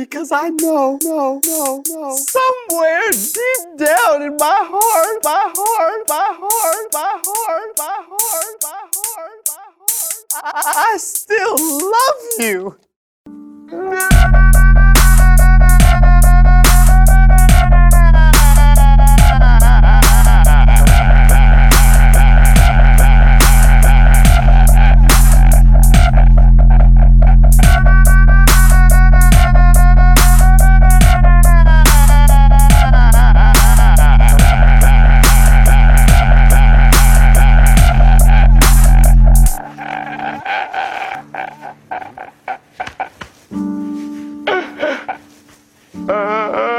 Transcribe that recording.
Because I know, no, no, no. Somewhere deep down in my heart, my heart, my heart, my heart, my heart, my heart, my heart, I, I still love you. Uh,